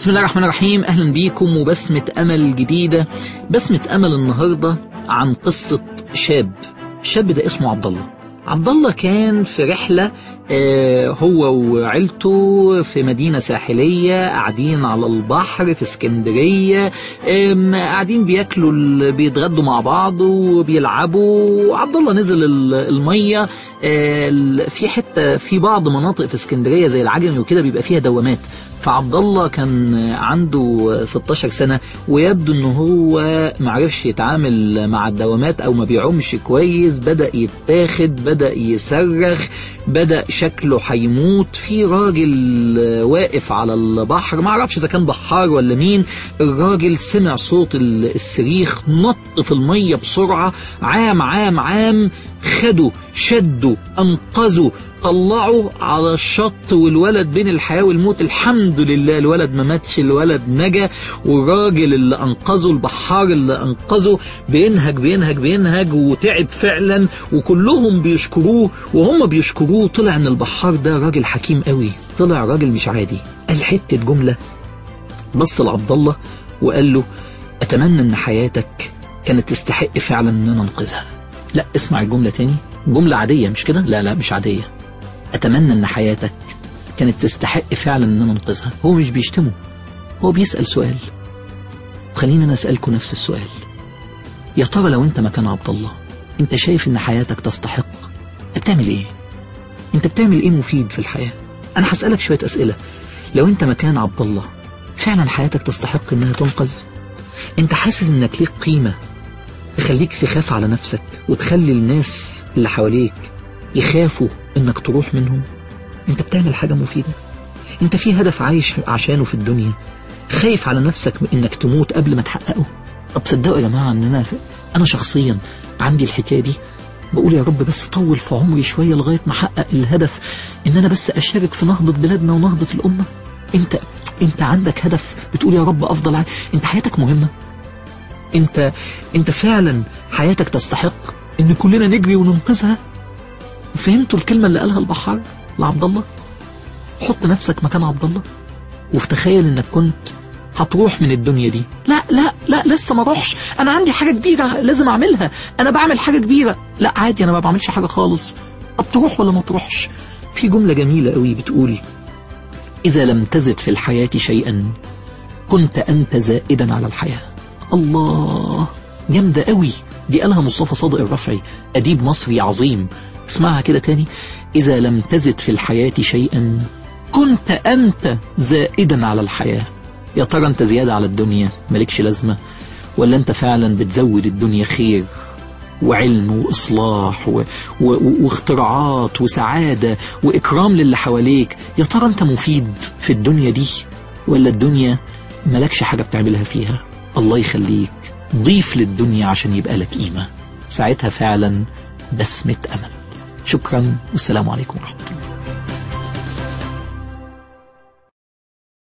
بسم الله الرحمن الرحيم. أهلا بيكم وبسمة أمل جديدة. بسمة أمل النهاردة عن قصة شاب. الشاب ده اسمه عبد الله. عبد الله كان في رحلة آه هو وعيلته في مدينة ساحلية قاعدين على البحر في اسكندرية قاعدين بياكلوا بيتغدوا مع بعض وبيلعبوا. عبد الله نزل ال- المية آه، في حتة في بعض مناطق في اسكندرية زي العجمي وكده بيبقى فيها دوامات. فعبد الله كان عنده 16 سنة ويبدو إن هو معرفش يتعامل مع الدوامات أو ما بيعومش كويس بدأ يتاخد بدأ يصرخ بدأ شكله هيموت في راجل واقف على البحر. ما أعرفش إذا كان بحار ولا مين. الراجل سمع صوت ال- الصريخ نط في المية بسرعة عام عام عام. خده شده انقذه طلعوا على الشط والولد بين الحياة والموت. الحمد لله الولد ما ماتش الولد نجا والراجل اللي أنقذه البحار اللي أنقذه بينهج بينهج بينهج وتعب فعلا وكلهم بيشكروه وهم بيشكروه. طلع ان البحار ده راجل حكيم قوي. طلع راجل مش عادي. قال حتة جملة بص لعبد الله وقال له أتمنى أن حياتك كانت تستحق فعلا أن ننقذها لا اسمع الجملة تاني. جملة عادية مش كده؟ لا لا مش عادية. أتمنى أن حياتك كانت تستحق فعلا أن ننقذها هو مش بيشتمه. هو بيسأل سؤال. وخلينا أنا نفس السؤال. يا ترى لو أنت مكان عبد الله أنت شايف أن حياتك تستحق؟ بتعمل إيه؟ أنت بتعمل إيه مفيد في الحياة؟ أنا هسألك شوية أسئلة. لو أنت مكان عبد الله فعلا حياتك تستحق أنها تنقذ؟ أنت حاسس أنك ليك قيمة تخليك تخاف على نفسك وتخلي الناس اللي حواليك يخافوا إنك تروح منهم. أنت بتعمل حاجة مفيدة. أنت في هدف عايش عشانه في الدنيا. خايف على نفسك إنك تموت قبل ما تحققه. طب صدقوا يا جماعة إن أنا أنا شخصيا عندي الحكاية دي. بقول يا رب بس طول في عمري شوية لغاية ما أحقق الهدف إن أنا بس أشارك في نهضة بلادنا ونهضة الأمة. انت أنت عندك هدف. بتقول يا رب أفضل عايش أنت حياتك مهمة. انت انت فعلا حياتك تستحق إن كلنا نجري وننقذها؟ فهمتوا الكلمة اللي قالها البحار لعبد الله حط نفسك مكان عبد الله وتخيل إنك كنت هتروح من الدنيا دي. لا لا لا لسه ما اروحش أنا عندي حاجة كبيرة لازم أعملها. أنا بعمل حاجة كبيرة. لا عادي أنا ما بعملش حاجة خالص. طب تروح ولا ما تروحش؟ في جملة جميلة قوي بتقول إذا لم تزد في الحياة شيئا كنت أنت زائدا على الحياة. الله. جامدة قوي. دي قالها مصطفى صادق الرفعي. أديب مصري عظيم. اسمعها كده تاني. إذا لم تزد في الحياة شيئا كنت أنت زائدا على الحياة. يا ترى أنت زيادة على الدنيا؟ مالكش لازمة. ولا أنت فعلا بتزود الدنيا خير؟ وعلم وإصلاح و... و... واختراعات وسعادة وإكرام للي حواليك. يا ترى أنت مفيد في الدنيا دي؟ ولا الدنيا ملكش حاجة بتعملها فيها؟ الله يخليك ضيف للدنيا عشان يبقى لك قيمة ساعتها فعلا بسمة أمل. شكرا والسلام عليكم ورحمة الله.